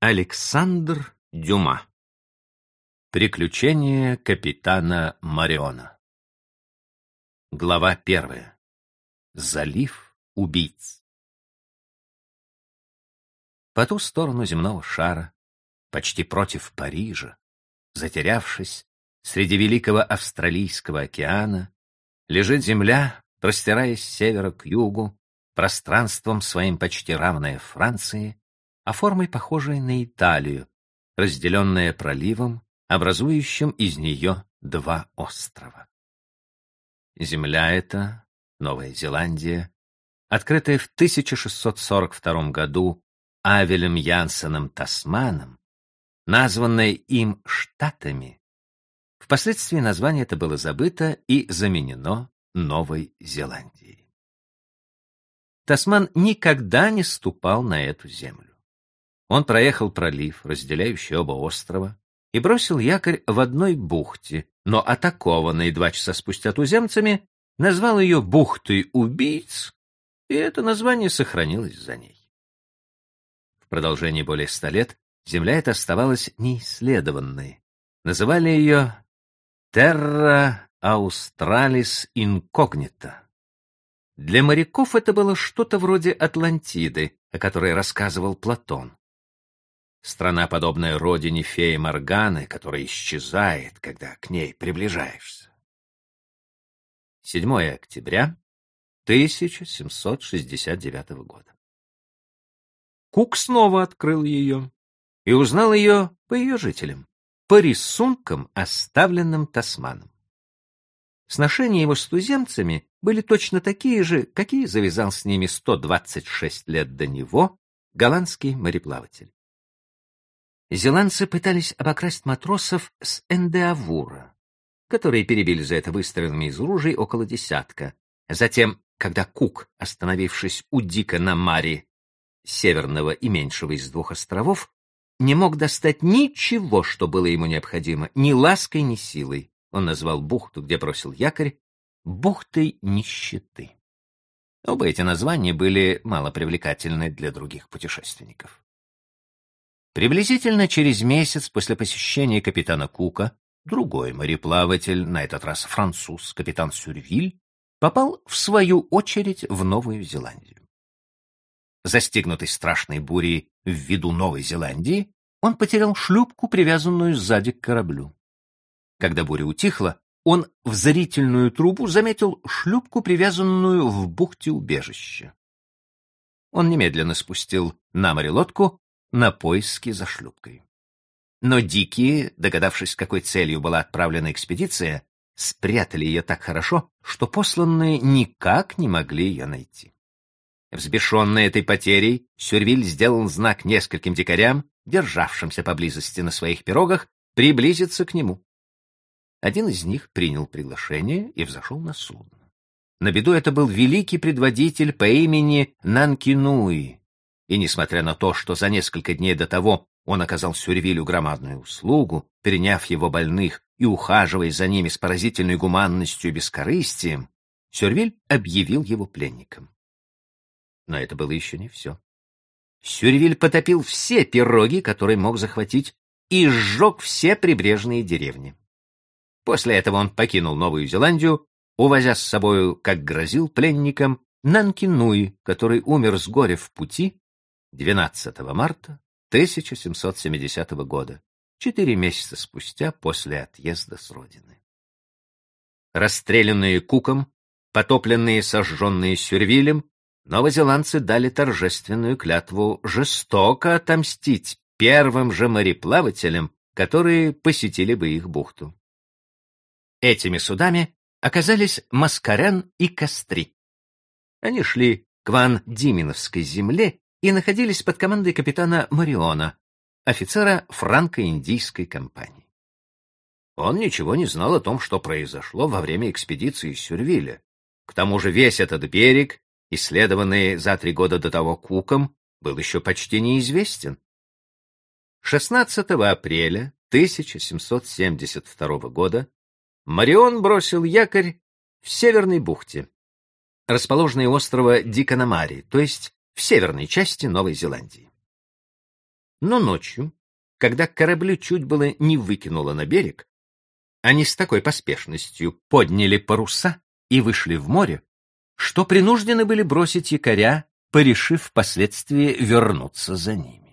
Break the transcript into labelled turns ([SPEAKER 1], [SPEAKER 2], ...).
[SPEAKER 1] Александр Дюма. Приключения капитана Мариона. Глава первая. Залив убийц. По ту сторону земного шара, почти против Парижа, затерявшись среди великого Австралийского океана, лежит земля, простираясь с севера к югу, пространством своим почти равная Франции, а формой похожей на Италию, разделенная проливом, образующим из нее два острова. Земля эта, Новая Зеландия, открытая в 1642 году Авелем Янсеном Тасманом, названная им Штатами, впоследствии название это было забыто и заменено Новой Зеландией. Тасман никогда не ступал на эту землю. Он проехал пролив, разделяющий оба острова, и бросил якорь в одной бухте, но атакованный два часа спустя туземцами, назвал ее «бухтой убийц», и это название сохранилось за ней. В продолжении более ста лет земля эта оставалась неисследованной. Называли ее «Terra Australis Incognita». Для моряков это было что-то вроде Атлантиды, о которой рассказывал Платон. Страна, подобная родине феи Морганы, которая исчезает, когда к ней приближаешься. 7 октября 1769 года. Кук снова открыл ее и узнал ее по ее жителям, по рисункам, оставленным Тасманом. Сношения его с туземцами были точно такие же, какие завязал с ними 126 лет до него голландский мореплаватель. Зеландцы пытались обокрасть матросов с Эндеавура, которые перебили за это выстрелами из ружей около десятка. Затем, когда Кук, остановившись у Дика на Мари, северного и меньшего из двух островов, не мог достать ничего, что было ему необходимо, ни лаской, ни силой. Он назвал бухту, где бросил якорь, бухтой нищеты. Оба эти названия были мало привлекательны для других путешественников. Приблизительно через месяц после посещения капитана Кука другой мореплаватель, на этот раз француз, капитан Сюрвиль, попал в свою очередь в Новую Зеландию. Застигнутый страшной бурей в виду Новой Зеландии, он потерял шлюпку, привязанную сзади к кораблю. Когда буря утихла, он в зрительную трубу заметил шлюпку, привязанную в бухте убежища. Он немедленно спустил на море лодку на поиски за шлюпкой. Но дикие, догадавшись, какой целью была отправлена экспедиция, спрятали ее так хорошо, что посланные никак не могли ее найти. Взбешенный этой потерей, Сюрвиль сделал знак нескольким дикарям, державшимся поблизости на своих пирогах, приблизиться к нему. Один из них принял приглашение и взошел на судно. На беду это был великий предводитель по имени Нанкинуи, и несмотря на то, что за несколько дней до того он оказал Сюрвилю громадную услугу, переняв его больных и ухаживая за ними с поразительной гуманностью и бескорыстием, Сюрвиль объявил его пленником. Но это было еще не все. Сюрвиль потопил все пироги, которые мог захватить, и сжег все прибрежные деревни. После этого он покинул Новую Зеландию, увозя с собою, как грозил пленникам, Нанкинуи, который умер с горя в пути 12 марта 1770 года, четыре месяца спустя после отъезда с родины. Расстрелянные Куком, потопленные и сожженные Сюрвилем, новозеландцы дали торжественную клятву жестоко отомстить первым же мореплавателям, которые посетили бы их бухту. Этими судами оказались Маскарен и Костри. Они шли к Ван-Диминовской земле и находились под командой капитана Мариона, офицера франко-индийской компании. Он ничего не знал о том, что произошло во время экспедиции из Сюрвиля. К тому же весь этот берег, исследованный за три года до того Куком, был еще почти неизвестен. 16 апреля 1772 года Марион бросил якорь в Северной бухте, расположенной острова Диканамари, то есть в северной части Новой Зеландии. Но ночью, когда корабли чуть было не выкинуло на берег, они с такой поспешностью подняли паруса и вышли в море, что принуждены были бросить якоря, порешив впоследствии вернуться за ними.